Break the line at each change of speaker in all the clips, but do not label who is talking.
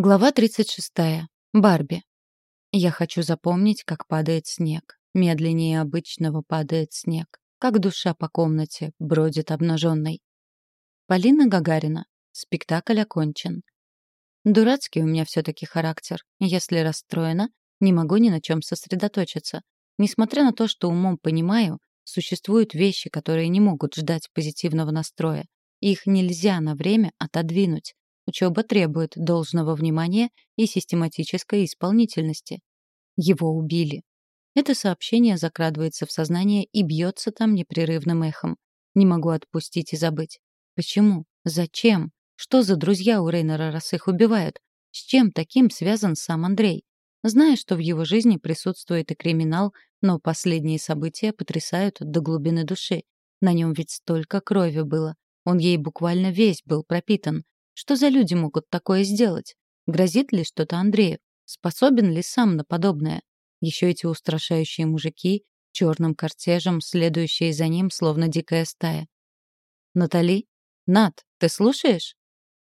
Глава 36. Барби. Я хочу запомнить, как падает снег. Медленнее обычного падает снег. Как душа по комнате бродит обнаженной. Полина Гагарина. Спектакль окончен. Дурацкий у меня все-таки характер. Если расстроена, не могу ни на чем сосредоточиться. Несмотря на то, что умом понимаю, существуют вещи, которые не могут ждать позитивного настроя. Их нельзя на время отодвинуть. Учеба требует должного внимания и систематической исполнительности. Его убили. Это сообщение закрадывается в сознание и бьется там непрерывным эхом. Не могу отпустить и забыть. Почему? Зачем? Что за друзья у Рейнера, раз их убивают? С чем таким связан сам Андрей? Зная, что в его жизни присутствует и криминал, но последние события потрясают до глубины души. На нем ведь столько крови было. Он ей буквально весь был пропитан. Что за люди могут такое сделать? Грозит ли что-то Андрею? Способен ли сам на подобное? Еще эти устрашающие мужики, черным кортежем, следующие за ним, словно дикая стая. «Натали? Нат, ты слушаешь?»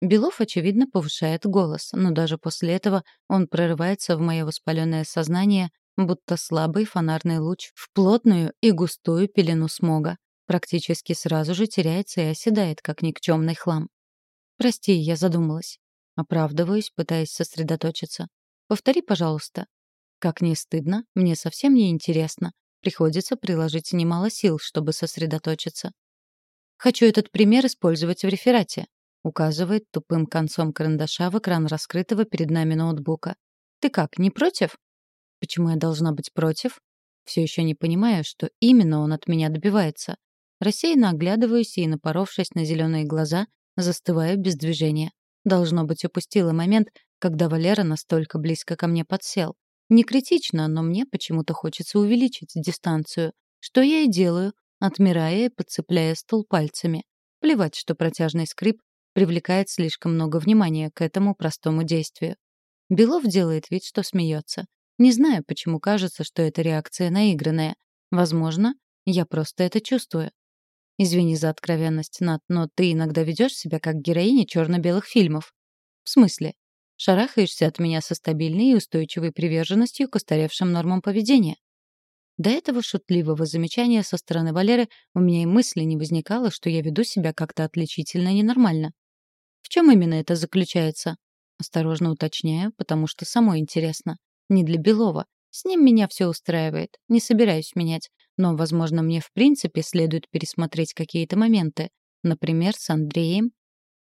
Белов, очевидно, повышает голос, но даже после этого он прорывается в мое воспаленное сознание, будто слабый фонарный луч в плотную и густую пелену смога. Практически сразу же теряется и оседает, как никчемный хлам. «Прости, я задумалась». Оправдываюсь, пытаясь сосредоточиться. «Повтори, пожалуйста». Как не стыдно, мне совсем не интересно. Приходится приложить немало сил, чтобы сосредоточиться. «Хочу этот пример использовать в реферате», указывает тупым концом карандаша в экран раскрытого перед нами ноутбука. «Ты как, не против?» «Почему я должна быть против?» Все еще не понимаю, что именно он от меня добивается. Рассеянно оглядываюсь и, напоровшись на зеленые глаза, Застываю без движения. Должно быть, упустила момент, когда Валера настолько близко ко мне подсел. Не критично, но мне почему-то хочется увеличить дистанцию. Что я и делаю, отмирая и подцепляя стул пальцами. Плевать, что протяжный скрип привлекает слишком много внимания к этому простому действию. Белов делает вид, что смеется. Не знаю, почему кажется, что эта реакция наигранная. Возможно, я просто это чувствую. Извини за откровенность, Нат, но ты иногда ведешь себя как героиня черно-белых фильмов. В смысле? Шарахаешься от меня со стабильной и устойчивой приверженностью к устаревшим нормам поведения. До этого шутливого замечания со стороны Валеры у меня и мысли не возникало, что я веду себя как-то отличительно ненормально. В чем именно это заключается? Осторожно уточняю, потому что самой интересно. Не для Белова. С ним меня все устраивает. Не собираюсь менять. Но, возможно, мне в принципе следует пересмотреть какие-то моменты. Например, с Андреем.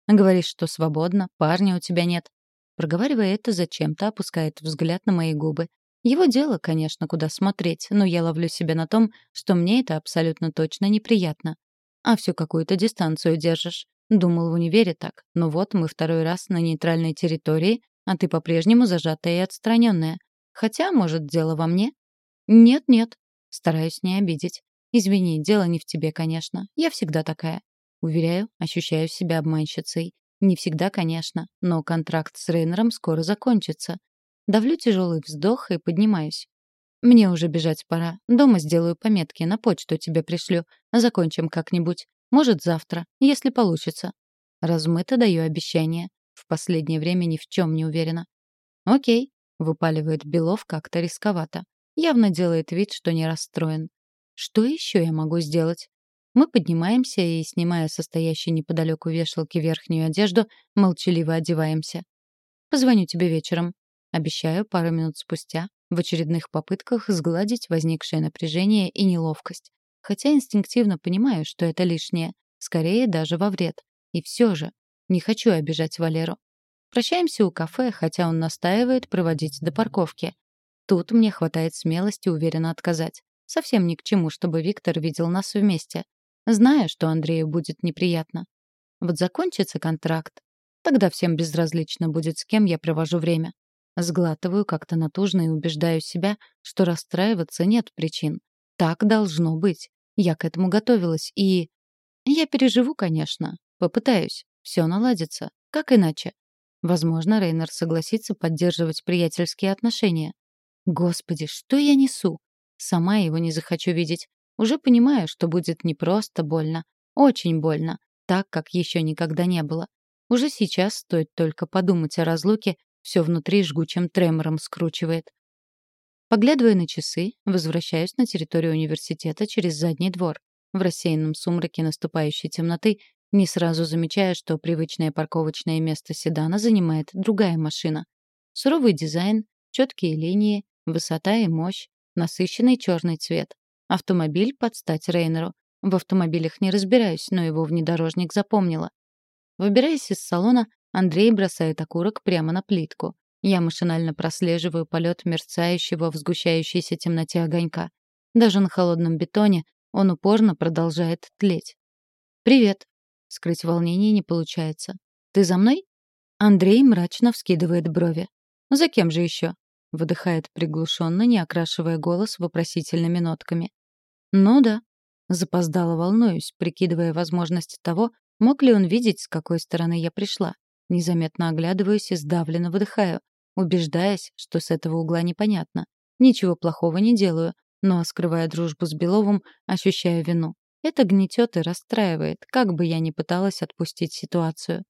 Говоришь, что свободно, парня у тебя нет. Проговаривая это, зачем-то опускает взгляд на мои губы. Его дело, конечно, куда смотреть, но я ловлю себя на том, что мне это абсолютно точно неприятно. А всю какую-то дистанцию держишь. Думал в универе так. Но вот мы второй раз на нейтральной территории, а ты по-прежнему зажатая и отстраненная. Хотя, может, дело во мне? Нет-нет, Стараюсь не обидеть. Извини, дело не в тебе, конечно. Я всегда такая. Уверяю, ощущаю себя обманщицей. Не всегда, конечно, но контракт с Рейнером скоро закончится. Давлю тяжелый вздох и поднимаюсь. Мне уже бежать пора. Дома сделаю пометки, на почту тебе пришлю. Закончим как-нибудь. Может, завтра, если получится. Размыто даю обещание. В последнее время ни в чем не уверена. Окей, выпаливает Белов как-то рисковато. Явно делает вид, что не расстроен. Что еще я могу сделать? Мы поднимаемся и, снимая состоящей неподалеку вешалки верхнюю одежду, молчаливо одеваемся. «Позвоню тебе вечером». Обещаю пару минут спустя, в очередных попытках сгладить возникшее напряжение и неловкость. Хотя инстинктивно понимаю, что это лишнее, скорее даже во вред. И все же, не хочу обижать Валеру. Прощаемся у кафе, хотя он настаивает проводить до парковки. Тут мне хватает смелости уверенно отказать. Совсем ни к чему, чтобы Виктор видел нас вместе. Зная, что Андрею будет неприятно. Вот закончится контракт. Тогда всем безразлично будет, с кем я провожу время. Сглатываю как-то натужно и убеждаю себя, что расстраиваться нет причин. Так должно быть. Я к этому готовилась и... Я переживу, конечно. Попытаюсь. Все наладится. Как иначе? Возможно, Рейнер согласится поддерживать приятельские отношения. Господи, что я несу? Сама его не захочу видеть. Уже понимаю, что будет не просто больно, очень больно, так, как еще никогда не было. Уже сейчас стоит только подумать о разлуке, Все внутри жгучим тремором скручивает. Поглядывая на часы, возвращаюсь на территорию университета через задний двор. В рассеянном сумраке наступающей темноты не сразу замечая, что привычное парковочное место седана занимает другая машина. Суровый дизайн, четкие линии, высота и мощь, насыщенный черный цвет. Автомобиль под стать Рейнеру. В автомобилях не разбираюсь, но его внедорожник запомнила. Выбираясь из салона, Андрей бросает окурок прямо на плитку. Я машинально прослеживаю полет мерцающего в сгущающейся темноте огонька. Даже на холодном бетоне он упорно продолжает тлеть. «Привет». Скрыть волнение не получается. «Ты за мной?» Андрей мрачно вскидывает брови. «За кем же еще?» Выдыхает приглушенно, не окрашивая голос вопросительными нотками. «Ну да». Запоздало волнуюсь, прикидывая возможность того, мог ли он видеть, с какой стороны я пришла. Незаметно оглядываюсь и сдавленно выдыхаю убеждаясь, что с этого угла непонятно. Ничего плохого не делаю, но, скрывая дружбу с Беловым, ощущаю вину. Это гнетет и расстраивает, как бы я ни пыталась отпустить ситуацию.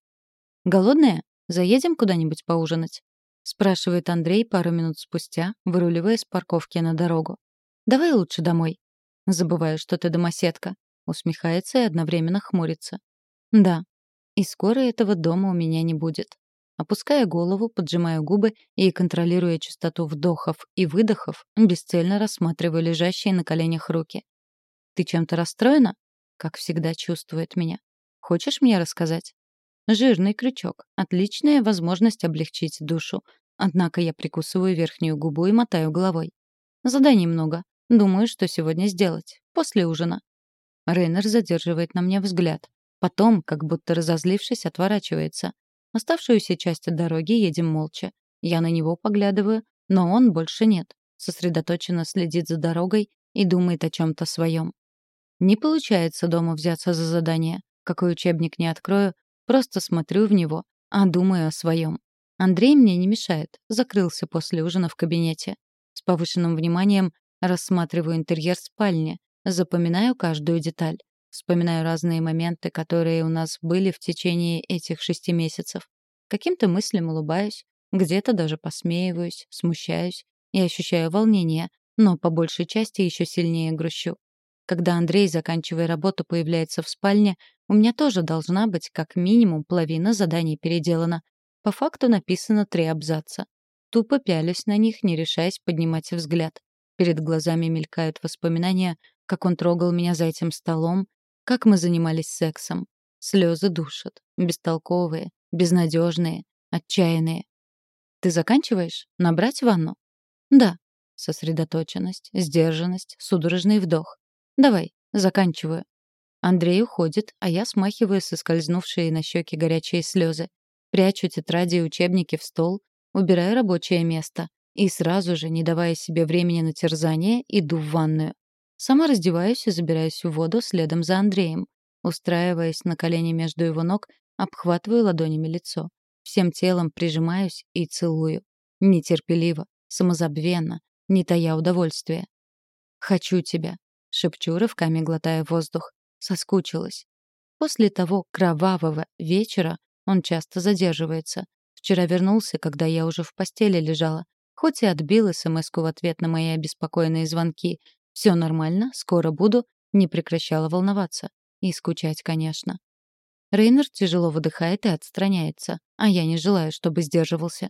«Голодная? Заедем куда-нибудь поужинать?» — спрашивает Андрей пару минут спустя, выруливая с парковки на дорогу. «Давай лучше домой». «Забываю, что ты домоседка», — усмехается и одновременно хмурится. «Да. И скоро этого дома у меня не будет. Опуская голову, поджимаю губы и, контролируя частоту вдохов и выдохов, бесцельно рассматриваю лежащие на коленях руки. «Ты чем-то расстроена?» Как всегда чувствует меня. «Хочешь мне рассказать?» Жирный крючок. Отличная возможность облегчить душу. Однако я прикусываю верхнюю губу и мотаю головой. Заданий много. Думаю, что сегодня сделать. После ужина. Рейнер задерживает на мне взгляд. Потом, как будто разозлившись, отворачивается. Оставшуюся часть дороги едем молча. Я на него поглядываю, но он больше нет. Сосредоточенно следит за дорогой и думает о чем-то своем. Не получается дома взяться за задание. Какой учебник не открою, просто смотрю в него, а думаю о своем. Андрей мне не мешает, закрылся после ужина в кабинете. С повышенным вниманием рассматриваю интерьер спальни, запоминаю каждую деталь. Вспоминаю разные моменты, которые у нас были в течение этих шести месяцев. Каким-то мыслям улыбаюсь, где-то даже посмеиваюсь, смущаюсь и ощущаю волнение, но по большей части еще сильнее грущу. Когда Андрей, заканчивая работу, появляется в спальне, у меня тоже должна быть как минимум половина заданий переделана. По факту написано три абзаца. Тупо пялюсь на них, не решаясь поднимать взгляд. Перед глазами мелькают воспоминания, как он трогал меня за этим столом, как мы занимались сексом. Слезы душат. Бестолковые, безнадежные, отчаянные. Ты заканчиваешь? Набрать ванну? Да. Сосредоточенность, сдержанность, судорожный вдох. Давай, заканчиваю. Андрей уходит, а я смахиваю соскользнувшие на щеки горячие слезы. Прячу тетради и учебники в стол, убираю рабочее место и сразу же, не давая себе времени на терзание, иду в ванную. Сама раздеваюсь и забираюсь в воду следом за Андреем. Устраиваясь на колени между его ног, обхватываю ладонями лицо. Всем телом прижимаюсь и целую. Нетерпеливо, самозабвенно, не тая удовольствия. «Хочу тебя», — шепчу, рывками глотая воздух. Соскучилась. После того кровавого вечера он часто задерживается. Вчера вернулся, когда я уже в постели лежала. Хоть и отбил смс в ответ на мои обеспокоенные звонки, все нормально, скоро буду, не прекращала волноваться. И скучать, конечно. Рейнер тяжело выдыхает и отстраняется, а я не желаю, чтобы сдерживался.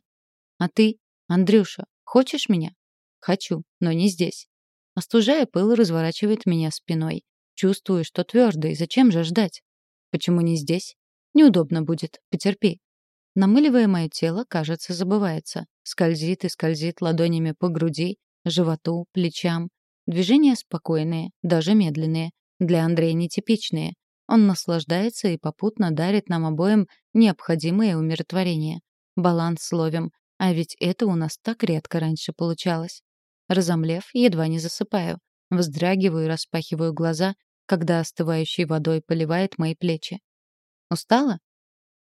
А ты, Андрюша, хочешь меня? Хочу, но не здесь. Остужая пыл, разворачивает меня спиной. Чувствую, что твердо, и зачем же ждать? Почему не здесь? Неудобно будет, потерпи. Намыливая мое тело, кажется, забывается. Скользит и скользит ладонями по груди, животу, плечам, Движения спокойные, даже медленные, для Андрея нетипичные. Он наслаждается и попутно дарит нам обоим необходимое умиротворение. Баланс словем, а ведь это у нас так редко раньше получалось. Разомлев, едва не засыпаю. Вздрагиваю и распахиваю глаза, когда остывающей водой поливает мои плечи. Устала?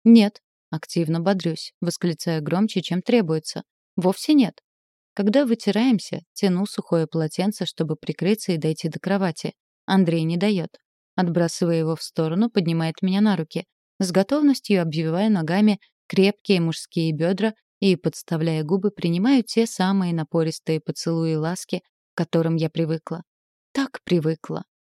Нет. Активно бодрюсь, восклицая громче, чем требуется. Вовсе нет. Когда вытираемся, тяну сухое полотенце, чтобы прикрыться и дойти до кровати. Андрей не дает. Отбрасывая его в сторону, поднимает меня на руки. С готовностью обвивая ногами крепкие мужские бедра и, подставляя губы, принимаю те самые напористые поцелуи и ласки, к которым я привыкла. Так привыкла.